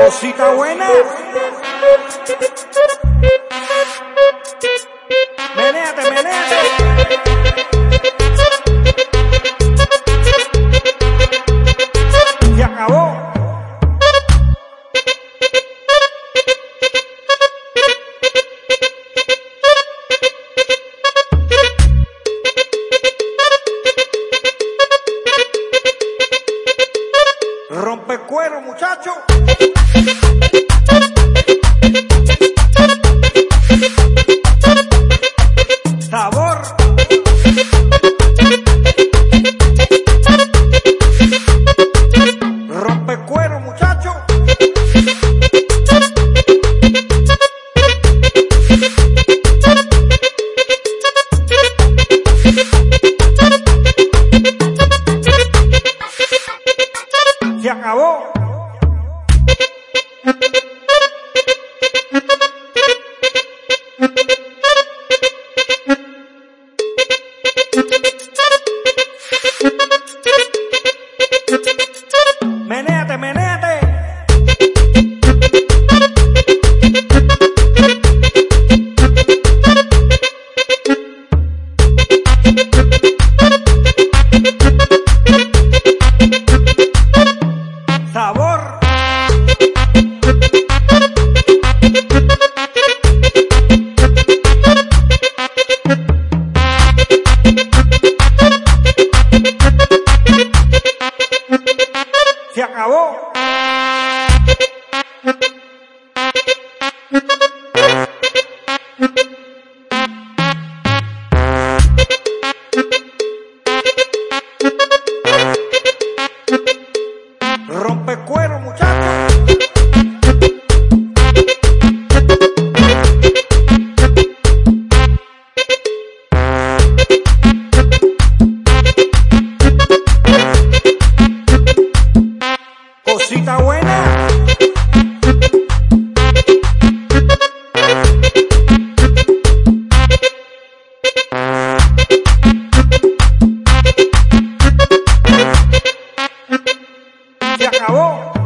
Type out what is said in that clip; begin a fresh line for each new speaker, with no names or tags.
Cosita buena. Rompe cuero, muchacho. Se acabó. Oh.